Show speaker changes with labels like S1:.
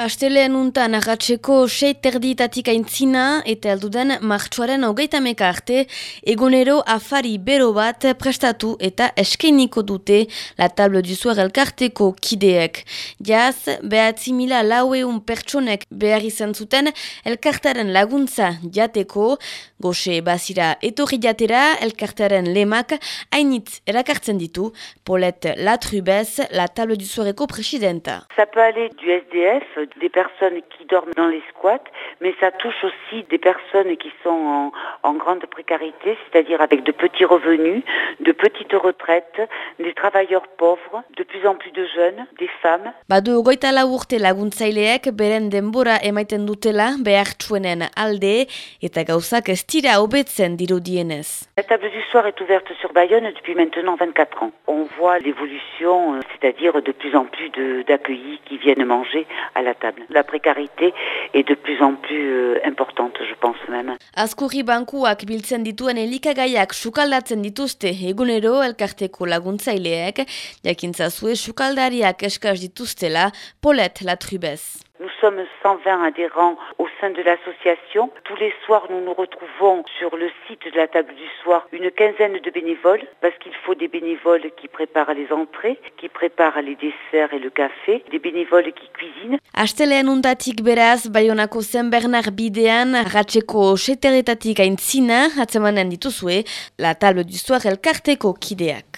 S1: Asteleen untan agatzeko sei terditatik aintzina eta alduden martxoaren hogeitameka arte egonero afari bero bat prestatu eta eskeniko dute la table du soir elkarteko kideek. Jaz, behatzi mila laueun pertsonek behar izan zuten elkartaren laguntza jateko, goxe bazira etorri jatera elkartaren lemak hainitz erakartzen ditu, Polet Latrubez, la table du soireko presidenta.
S2: Ça du SDF, des personnes qui dorment dans les squats, mais ça touche aussi des personnes qui sont en, en grande précarité, c'est-à-dire avec de petits revenus, de petites retraites, des travailleurs pauvres, de plus en plus de jeunes, des femmes.
S1: Badu goita la urte laguntzaileek beren denbora emaiten dutela behartsuenen alde eta gauzak ez tira hobetzen dirudienez.
S2: La table du soir est ouverte sur Bayonne depuis maintenant 24 ans. On voit l'évolution, euh, c'est-à-dire de plus en plus d'accueillis qui viennent manger à la table. La précarité est de plus en plus euh, importante, je pense même.
S1: Azkurri bankuak biltzen dituen elikagaiak sukaldatzen dituzte egunero elkarteko laguntzaileek, jakintzazue sukaldariak eskaz dituztela, Polet Latrubez.
S2: Nous sommes 120 adhérents au sein de l'association. Tous les soirs, nous nous retrouvons sur le site de la table du soir une quinzaine de bénévoles parce qu'il faut des bénévoles qui préparent les entrées, qui préparent les desserts et le café, des bénévoles qui cuisinent.
S1: La table du soir elkarteko kideak.